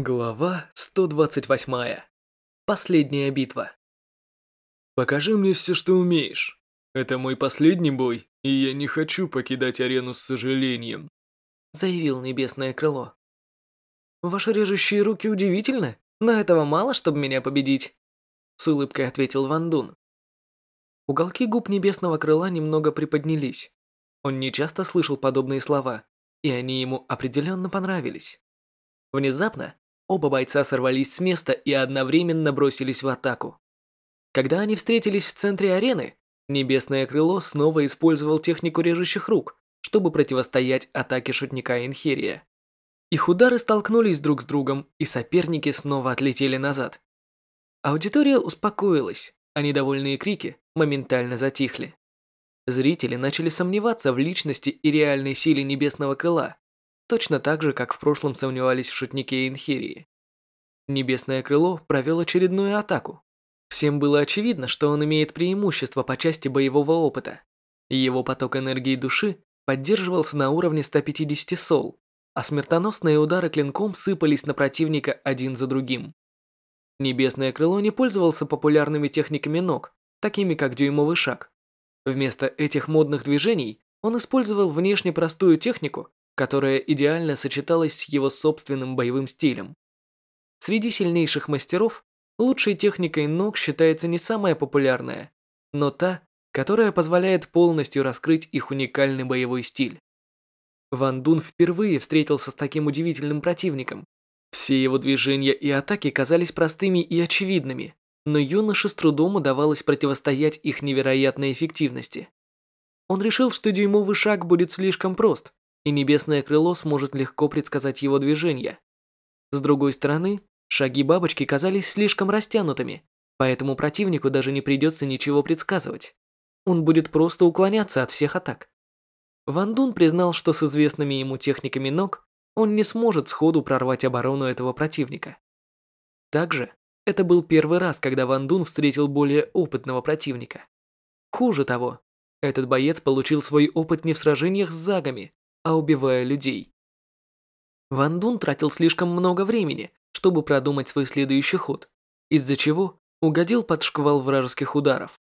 Глава 128. Последняя битва. Покажи мне все, что умеешь. Это мой последний бой, и я не хочу покидать арену с сожалением, заявил Небесное Крыло. Ваши режущие руки удивительны, но этого мало, чтобы меня победить, с улыбкой ответил Ван Дун. Уголки губ Небесного Крыла немного приподнялись. Он не часто слышал подобные слова, и они ему определенно понравились. Внезапно Оба бойца сорвались с места и одновременно бросились в атаку. Когда они встретились в центре арены, Небесное Крыло снова использовал технику режущих рук, чтобы противостоять атаке шутника Инхерия. Их удары столкнулись друг с другом, и соперники снова отлетели назад. Аудитория успокоилась, а недовольные крики моментально затихли. Зрители начали сомневаться в личности и реальной силе Небесного Крыла, точно так же, как в прошлом сомневались в шутнике Инхирии. Небесное крыло провел очередную атаку. Всем было очевидно, что он имеет преимущество по части боевого опыта. Его поток энергии души поддерживался на уровне 150 сол, а смертоносные удары клинком сыпались на противника один за другим. Небесное крыло не пользовался популярными техниками ног, такими как дюймовый шаг. Вместо этих модных движений он использовал внешне простую технику, которая идеально сочеталась с его собственным боевым стилем. Среди сильнейших мастеров лучшей техникой ног считается не самая популярная, но та, которая позволяет полностью раскрыть их уникальный боевой стиль. Ван Дун впервые встретился с таким удивительным противником. Все его движения и атаки казались простыми и очевидными, но юноше с трудом удавалось противостоять их невероятной эффективности. Он решил, что дюймовый шаг будет слишком прост, и небесное крыло сможет легко предсказать его движения. С другой стороны, шаги бабочки казались слишком растянутыми, поэтому противнику даже не придется ничего предсказывать. Он будет просто уклоняться от всех атак. Ван Дун признал, что с известными ему техниками ног он не сможет сходу прорвать оборону этого противника. Также, это был первый раз, когда Ван Дун встретил более опытного противника. Хуже того, этот боец получил свой опыт не в сражениях с загами, а убивая людей. Ван Дун тратил слишком много времени, чтобы продумать свой следующий ход, из-за чего угодил под шквал вражеских ударов.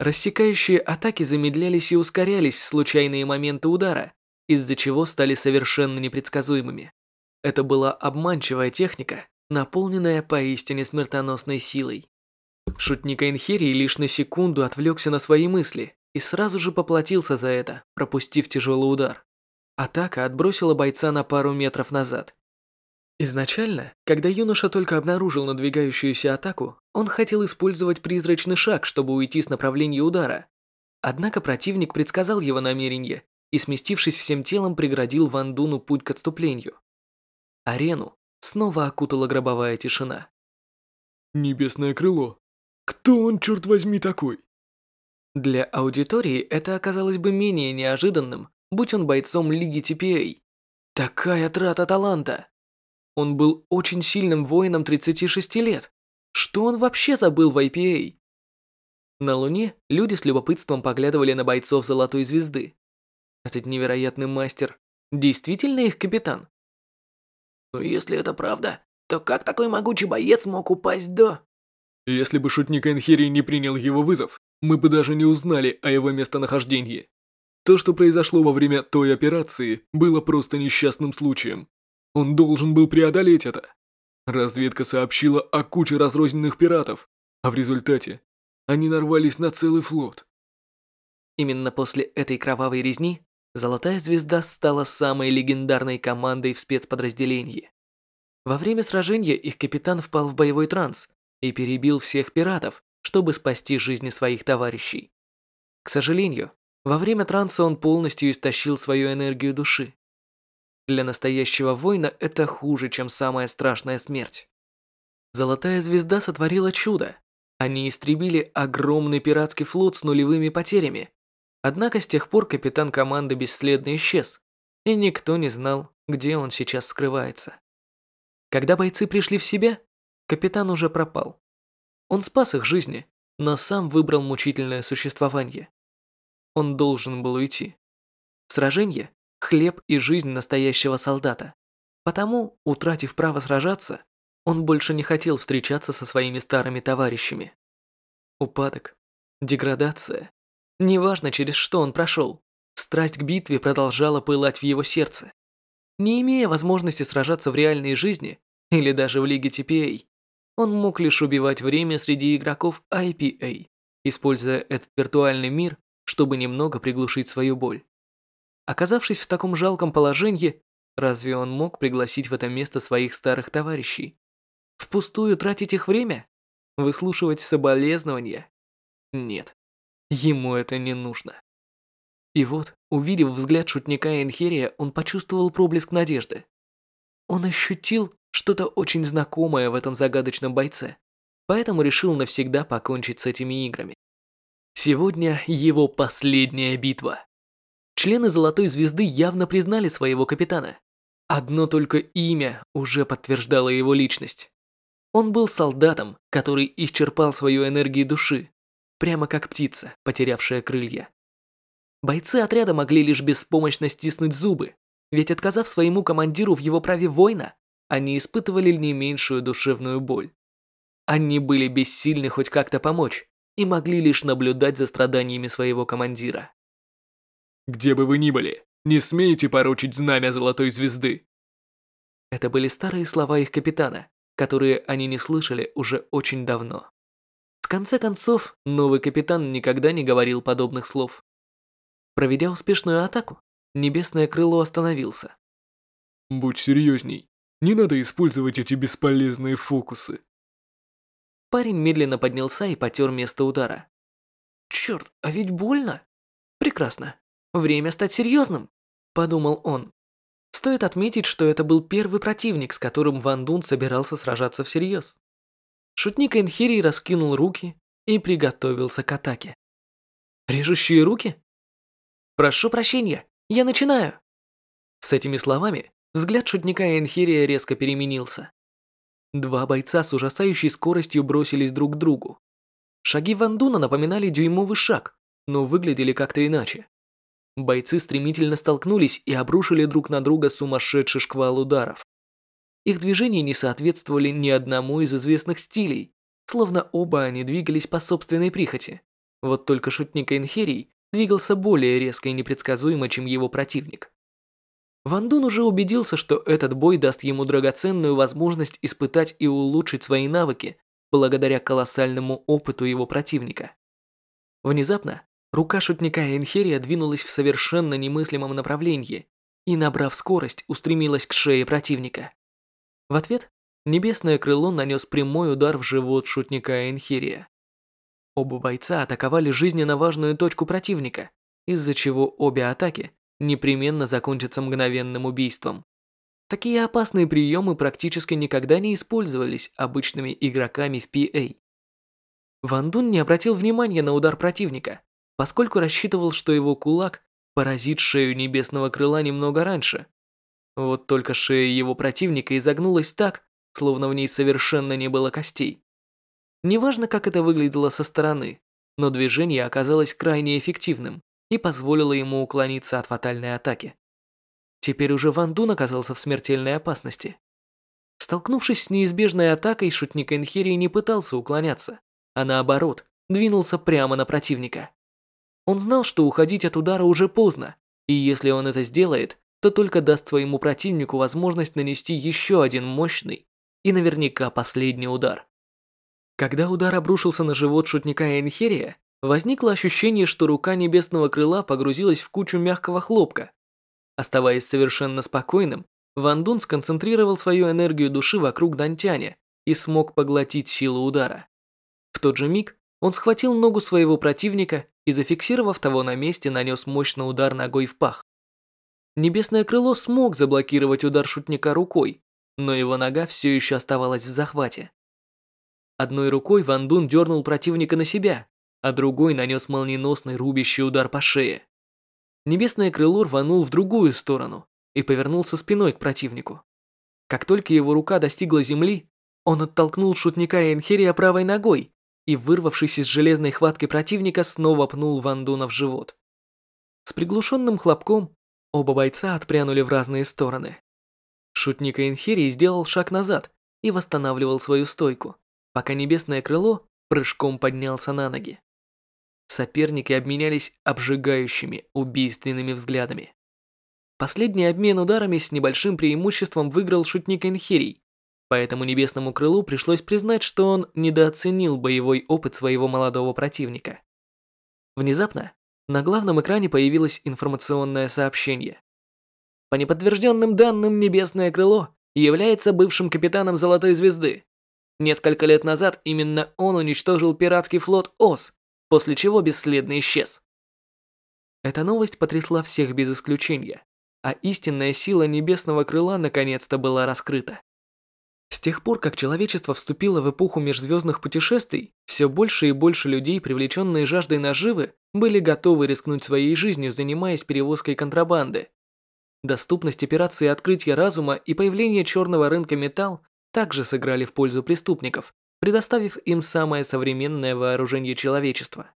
Рассекающие атаки замедлялись и ускорялись в случайные моменты удара, из-за чего стали совершенно непредсказуемыми. Это была обманчивая техника, наполненная поистине смертоносной силой. Шутник Энхерии лишь на секунду отвлекся на свои мысли и сразу же поплатился за это, пропустив тяжелый удар. Атака отбросила бойца на пару метров назад. Изначально, когда юноша только обнаружил надвигающуюся атаку, он хотел использовать призрачный шаг, чтобы уйти с направления удара. Однако противник предсказал его намерение и, сместившись всем телом, преградил Ван Дуну путь к отступлению. Арену снова окутала гробовая тишина. «Небесное крыло. Кто он, черт возьми, такой?» Для аудитории это оказалось бы менее неожиданным, будь он бойцом Лиги ТПА. Такая трата таланта. Он был очень сильным воином 36 лет. Что он вообще забыл в IPA? На Луне люди с любопытством поглядывали на бойцов Золотой Звезды. Этот невероятный мастер действительно их капитан? Но если это правда, то как такой могучий боец мог упасть до... Если бы шутник Энхири не принял его вызов, мы бы даже не узнали о его местонахождении. То, что произошло во время той операции, было просто несчастным случаем. Он должен был преодолеть это. Разведка сообщила о куче разрозненных пиратов, а в результате они нарвались на целый флот. Именно после этой кровавой резни Золотая Звезда стала самой легендарной командой в спецподразделении. Во время сражения их капитан впал в боевой транс и перебил всех пиратов, чтобы спасти жизни своих товарищей. К сожалению, во время транса он полностью истощил свою энергию души. Для настоящего воина это хуже, чем самая страшная смерть. Золотая звезда сотворила чудо. Они истребили огромный пиратский флот с нулевыми потерями. Однако с тех пор капитан команды бесследно исчез, и никто не знал, где он сейчас скрывается. Когда бойцы пришли в себя, капитан уже пропал. Он спас их жизни, но сам выбрал мучительное существование. Он должен был уйти. Сражение – хлеб и жизнь настоящего солдата. Потому, утратив право сражаться, он больше не хотел встречаться со своими старыми товарищами. Упадок, деградация. Неважно, через что он прошел, страсть к битве продолжала пылать в его сердце. Не имея возможности сражаться в реальной жизни или даже в лиге TPA, он мог лишь убивать время среди игроков IPA, используя этот виртуальный мир, чтобы немного приглушить свою боль. Оказавшись в таком жалком положении, разве он мог пригласить в это место своих старых товарищей? Впустую тратить их время? Выслушивать соболезнования? Нет, ему это не нужно. И вот, увидев взгляд шутника Энхерия, он почувствовал проблеск надежды. Он ощутил что-то очень знакомое в этом загадочном бойце, поэтому решил навсегда покончить с этими играми. Сегодня его последняя битва. Члены Золотой Звезды явно признали своего капитана. Одно только имя уже подтверждало его личность. Он был солдатом, который исчерпал свою энергию души, прямо как птица, потерявшая крылья. Бойцы отряда могли лишь беспомощно стиснуть зубы, ведь отказав своему командиру в его праве воина, они испытывали не меньшую душевную боль. Они были бессильны хоть как-то помочь и могли лишь наблюдать за страданиями своего командира. «Где бы вы ни были, не смейте порочить знамя Золотой Звезды!» Это были старые слова их капитана, которые они не слышали уже очень давно. В конце концов, новый капитан никогда не говорил подобных слов. Проведя успешную атаку, небесное крыло остановился. «Будь серьезней. Не надо использовать эти бесполезные фокусы». Парень медленно поднялся и потер место удара. «Черт, а ведь больно? Прекрасно. Время стать серьезным», – подумал он. Стоит отметить, что это был первый противник, с которым Ван Дун собирался сражаться всерьез. Шутник Энхири раскинул руки и приготовился к атаке. «Режущие руки?» «Прошу прощения, я начинаю!» С этими словами взгляд шутника Энхирия резко переменился. Два бойца с ужасающей скоростью бросились друг к другу. Шаги Вандуна напоминали дюймовый шаг, но выглядели как-то иначе. Бойцы стремительно столкнулись и обрушили друг на друга сумасшедший шквал ударов. Их движения не соответствовали ни одному из известных стилей, словно оба они двигались по собственной прихоти. Вот только шутник Энхерий двигался более резко и непредсказуемо, чем его противник. Ван Дун уже убедился, что этот бой даст ему драгоценную возможность испытать и улучшить свои навыки благодаря колоссальному опыту его противника. Внезапно рука шутника Энхерия двинулась в совершенно немыслимом направлении и, набрав скорость, устремилась к шее противника. В ответ небесное крыло нанес прямой удар в живот шутника Энхирия. Оба бойца атаковали жизненно важную точку противника, из-за чего обе атаки непременно закончатся мгновенным убийством. Такие опасные приемы практически никогда не использовались обычными игроками в PA. Ван Дун не обратил внимания на удар противника, поскольку рассчитывал, что его кулак поразит шею небесного крыла немного раньше, вот только шея его противника изогнулась так, словно в ней совершенно не было костей. Неважно, как это выглядело со стороны, но движение оказалось крайне эффективным и позволило ему уклониться от фатальной атаки. Теперь уже Ван Дун оказался в смертельной опасности. Столкнувшись с неизбежной атакой, шутник Энхири не пытался уклоняться, а наоборот, двинулся прямо на противника. Он знал, что уходить от удара уже поздно, и если он это сделает, то только даст своему противнику возможность нанести еще один мощный и наверняка последний удар. Когда удар обрушился на живот шутника Энхерия, возникло ощущение, что рука небесного крыла погрузилась в кучу мягкого хлопка. Оставаясь совершенно спокойным, Ван Дун сконцентрировал свою энергию души вокруг Дантяня и смог поглотить силу удара. В тот же миг он схватил ногу своего противника и, зафиксировав того на месте, нанес мощный удар ногой в пах. Небесное крыло смог заблокировать удар шутника рукой, но его нога все еще оставалась в захвате. Одной рукой Ван Дун дернул противника на себя, а другой нанес молниеносный рубящий удар по шее. Небесное крыло рванул в другую сторону и повернулся спиной к противнику. Как только его рука достигла земли, он оттолкнул шутника Энхерия правой ногой и, вырвавшись из железной хватки противника, снова пнул Ван Дуна в живот. С приглушенным хлопком Оба бойца отпрянули в разные стороны. Шутник Энхирий сделал шаг назад и восстанавливал свою стойку, пока небесное крыло прыжком поднялся на ноги. Соперники обменялись обжигающими, убийственными взглядами. Последний обмен ударами с небольшим преимуществом выиграл шутник Энхирий, поэтому небесному крылу пришлось признать, что он недооценил боевой опыт своего молодого противника. Внезапно на главном экране появилось информационное сообщение. По неподтвержденным данным, Небесное Крыло является бывшим капитаном Золотой Звезды. Несколько лет назад именно он уничтожил пиратский флот ОС, после чего бесследно исчез. Эта новость потрясла всех без исключения, а истинная сила Небесного Крыла наконец-то была раскрыта. С тех пор, как человечество вступило в эпоху межзвездных путешествий, все больше и больше людей, привлеченные жаждой наживы, были готовы рискнуть своей жизнью, занимаясь перевозкой контрабанды. Доступность операции открытия разума и появление черного рынка металл также сыграли в пользу преступников, предоставив им самое современное вооружение человечества.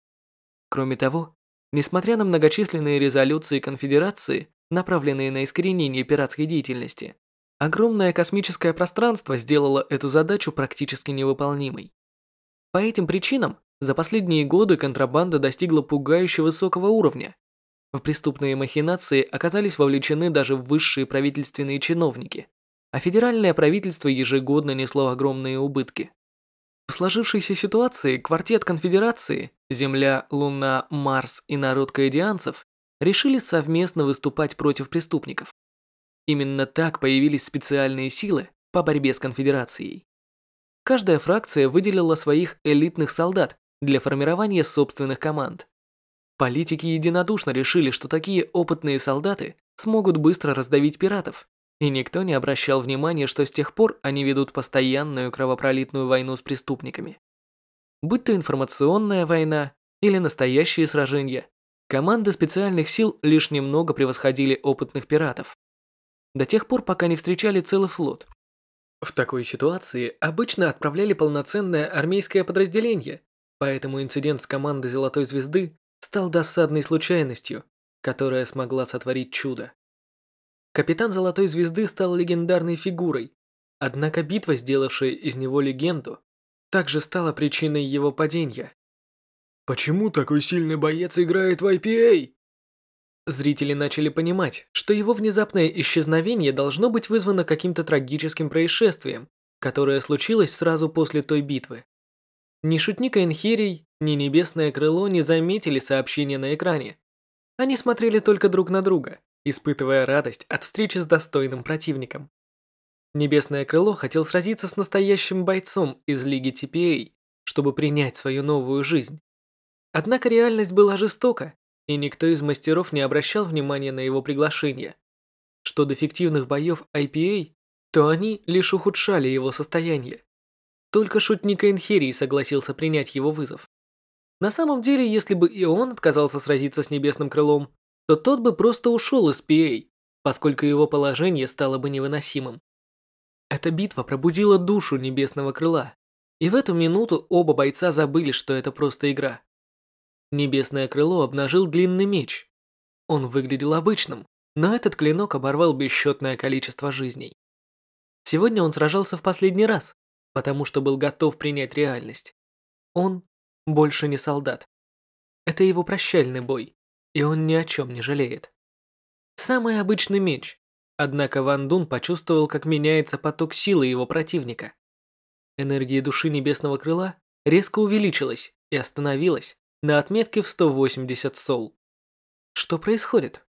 Кроме того, несмотря на многочисленные резолюции конфедерации, направленные на искоренение пиратской деятельности, Огромное космическое пространство сделало эту задачу практически невыполнимой. По этим причинам за последние годы контрабанда достигла пугающе высокого уровня. В преступные махинации оказались вовлечены даже высшие правительственные чиновники, а федеральное правительство ежегодно несло огромные убытки. В сложившейся ситуации квартет конфедерации, Земля, Луна, Марс и народ каэдианцев решили совместно выступать против преступников. Именно так появились специальные силы по борьбе с конфедерацией. Каждая фракция выделила своих элитных солдат для формирования собственных команд. Политики единодушно решили, что такие опытные солдаты смогут быстро раздавить пиратов, и никто не обращал внимания, что с тех пор они ведут постоянную кровопролитную войну с преступниками. Будь то информационная война или настоящие сражения, команды специальных сил лишь немного превосходили опытных пиратов до тех пор, пока не встречали целый флот. В такой ситуации обычно отправляли полноценное армейское подразделение, поэтому инцидент с командой Золотой Звезды стал досадной случайностью, которая смогла сотворить чудо. Капитан Золотой Звезды стал легендарной фигурой, однако битва, сделавшая из него легенду, также стала причиной его падения. «Почему такой сильный боец играет в IPA?» Зрители начали понимать, что его внезапное исчезновение должно быть вызвано каким-то трагическим происшествием, которое случилось сразу после той битвы. Ни шутник Энхирий, ни Небесное Крыло не заметили сообщения на экране. Они смотрели только друг на друга, испытывая радость от встречи с достойным противником. Небесное Крыло хотел сразиться с настоящим бойцом из Лиги ТПА, чтобы принять свою новую жизнь. Однако реальность была жестока, и никто из мастеров не обращал внимания на его приглашение. Что до фиктивных боев IPA, то они лишь ухудшали его состояние. Только шутник Энхирий согласился принять его вызов. На самом деле, если бы и он отказался сразиться с Небесным Крылом, то тот бы просто ушел из PA, поскольку его положение стало бы невыносимым. Эта битва пробудила душу Небесного Крыла, и в эту минуту оба бойца забыли, что это просто игра. Небесное крыло обнажил длинный меч. Он выглядел обычным, но этот клинок оборвал бесчетное количество жизней. Сегодня он сражался в последний раз, потому что был готов принять реальность. Он больше не солдат. Это его прощальный бой, и он ни о чем не жалеет. Самый обычный меч, однако Ван Дун почувствовал, как меняется поток силы его противника. Энергия души Небесного Крыла резко увеличилась и остановилась, на отметке в 180 сол. Что происходит?